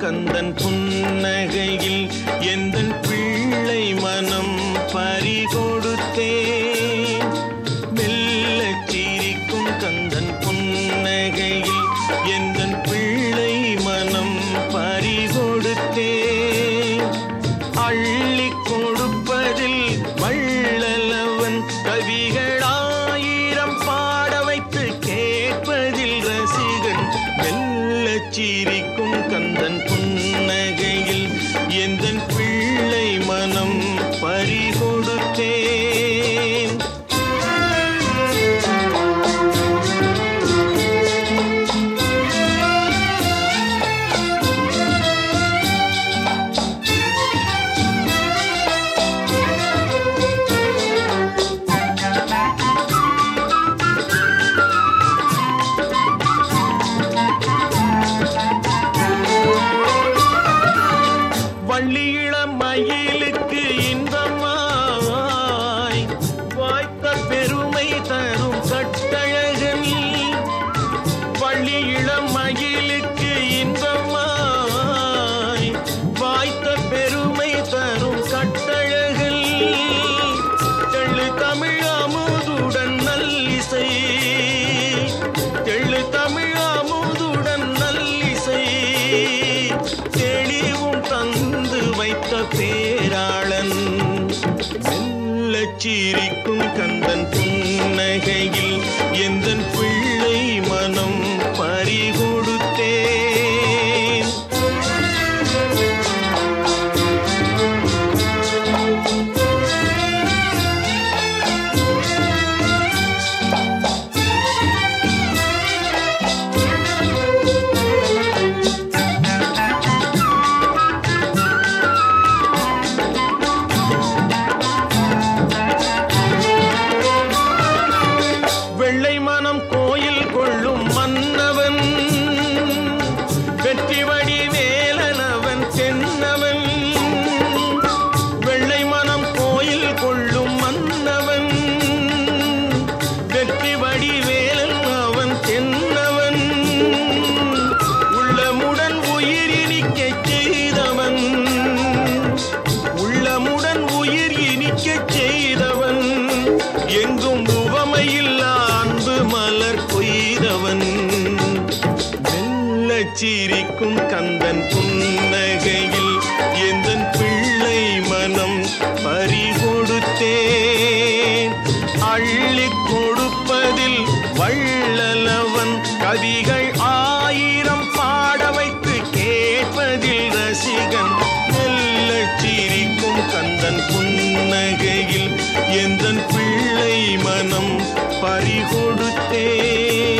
கந்தன் புன்னகையில் எந்த பிள்ளை மனம் பறிகொடுத்தேன்? மெல்ல சீரிக்கும் கந்தன் புன்னகையில் எந்த பிள்ளை மனம் பறிகொடுத்தேன்? அள்ளி கொடுப்பதில் வள்ளலவன் கவிகளாயிரம் பாட வைத்து கேட்பதில் ரசிகன் மெல்ல சீரி மயிலுக்கு இன்பமாய் வாய்த்த பெருமை தரும் கட்டழகன் தெள்ளு தமிழ் அமுதுடன் நல்லிசை தெள்ளு தமிழ் அமுதுடன் நல்லிசை தெளிவும் தந்து வைத்த பேராளன் மெல்லச் சிரிக்கும் கந்தன் புன்னகையில் எந்தன் பிள்ளை வேலனவன் தென்னவன். வெள்ளை மனம் கோயில் கொள்ளும் மன்னவன். வெற்றி வடி வேலன் அவன் தென்னவன். உள்ளமுடன் உயிர் சிரிக்கும் கந்தன் புன்னகையில் எந்தன் பிள்ளை மனம் பறிகொடுத்தேன் அள்ளி கொடுப்பதில் வள்ளலவன் கவிகள் ஆயிரம் பாட வைத்து கேட்பதில் ரசிகன் மெல்லச் சிரிக்கும் கந்தன் புன்னகையில் எந்தன் பிள்ளை மனம் பறிகொடுத்தேன்